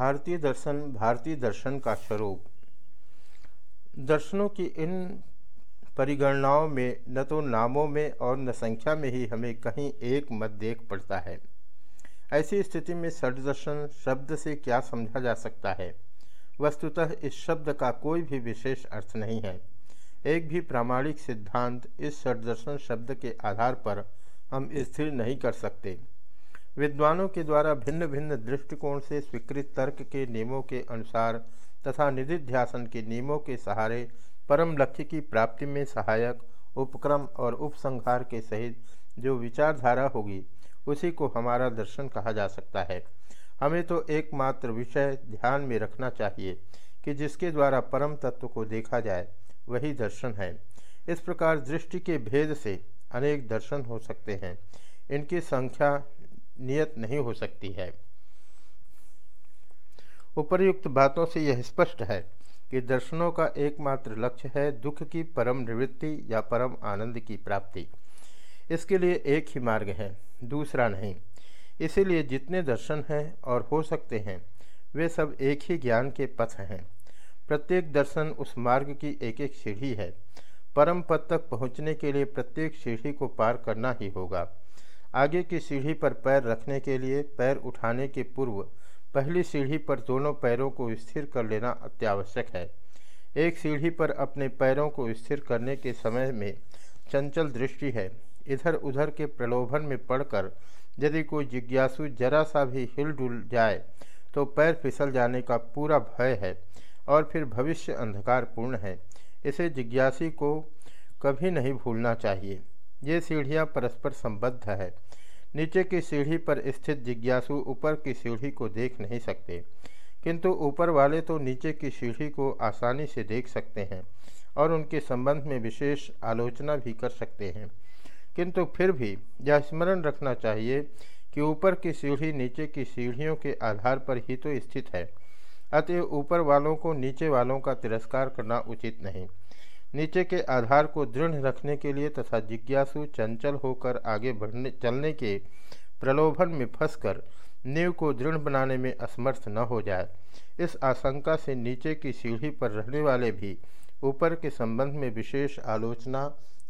भारतीय दर्शन भारतीय दर्शन का स्वरूप। दर्शनों की इन परिगणनाओं में, न तो नामों में और न संख्या में ही हमें कहीं एक मत देख पड़ता है। ऐसी स्थिति में षडदर्शन शब्द से क्या समझा जा सकता है? वस्तुतः इस शब्द का कोई भी विशेष अर्थ नहीं है। एक भी प्रामाणिक सिद्धांत इस षडदर्शन शब्द के आधार पर हम स्थिर नहीं कर सकते। विद्वानों के द्वारा भिन्न भिन्न दृष्टिकोण से स्वीकृत तर्क के नियमों के अनुसार तथा निधिध्यासन के नियमों के सहारे परम लक्ष्य की प्राप्ति में सहायक उपक्रम और उपसंहार के सहित जो विचारधारा होगी, उसी को हमारा दर्शन कहा जा सकता है। हमें तो एकमात्र विषय ध्यान में रखना चाहिए कि जिसके द्वारा परम तत्व को देखा जाए, वही दर्शन है। इस प्रकार दृष्टि के भेद से अनेक दर्शन हो सकते हैं। इनकी संख्या नियत नहीं हो सकती है। उपर्युक्त बातों से यह स्पष्ट है कि दर्शनों का एकमात्र लक्ष्य है दुख की परम निवृत्ति या परम आनंद की प्राप्ति। इसके लिए एक ही मार्ग है, दूसरा नहीं। इसीलिए जितने दर्शन हैं और हो सकते हैं, वे सब एक ही ज्ञान के पथ हैं। प्रत्येक दर्शन उस मार्ग की एक एक सीढ़ी है। परम पद तक पहुँचने के लिए प्रत्येक सीढ़ी को पार करना ही होगा। आगे की सीढ़ी पर पैर रखने के लिए पैर उठाने के पूर्व पहली सीढ़ी पर दोनों पैरों को स्थिर कर लेना अत्यावश्यक है। एक सीढ़ी पर अपने पैरों को स्थिर करने के समय में चंचल दृष्टि है। इधर उधर के प्रलोभन में पड़कर यदि कोई जिज्ञासु जरा सा भी हिल डुल जाए तो पैर फिसल जाने का पूरा भय है और फिर भविष्य अंधकारपूर्ण है। इसे जिज्ञासी को कभी नहीं भूलना चाहिए। ये सीढ़ियाँ परस्पर संबद्ध है। नीचे की सीढ़ी पर स्थित जिज्ञासु ऊपर की सीढ़ी को देख नहीं सकते। किंतु ऊपर वाले तो नीचे की सीढ़ी को आसानी से देख सकते हैं और उनके संबंध में विशेष आलोचना भी कर सकते हैं। किंतु फिर भी यह स्मरण रखना चाहिए कि ऊपर की सीढ़ी नीचे की सीढ़ियों के आधार पर ही तो स्थित है। अतः ऊपर वालों को नीचे वालों का तिरस्कार करना उचित नहीं। नीचे के आधार को दृढ़ रखने के लिए तथा जिज्ञासु चंचल होकर आगे बढ़ने, चलने के प्रलोभन में फंसकर नींव को दृढ़ बनाने में असमर्थ न हो जाए। इस आशंका से नीचे की सीढ़ी पर रहने वाले भी ऊपर के संबंध में विशेष आलोचना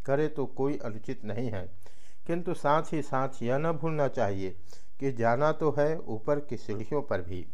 करे तो कोई अनुचित नहीं है। किंतु साथ ही साथ यह न भूलना चाहिए कि जाना तो है ऊपर की सीढ़ियों पर भी।